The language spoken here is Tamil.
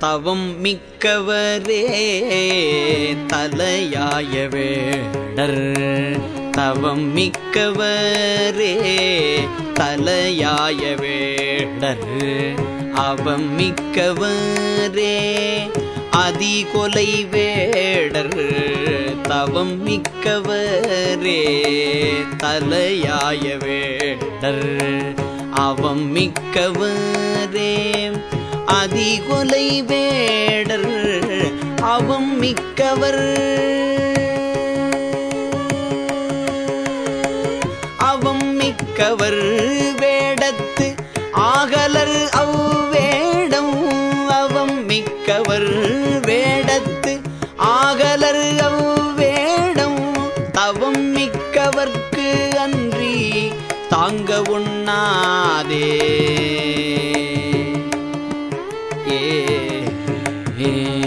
தவம் மிக்கவரே தலையாய வேடர் தவம் மிக்கவரே தலையாய வேடர் அவம் மிக்கவரே அதிகொலை வேடர். தவம் மிக்கவரே தலையாய வேடர் அவம் மிக்கவரே அதிகொலை வேடர் அவம் மிக்கவர். அவம் மிக்கவர் வேடத்து ஆகலர் அவ்வேடம். அவம் மிக்கவர் வேடத்து ஆகலர் அவ்வேடம். தவம் மிக்கவர்க்கு அன்றி தாங்க உண்ணாதே. hey.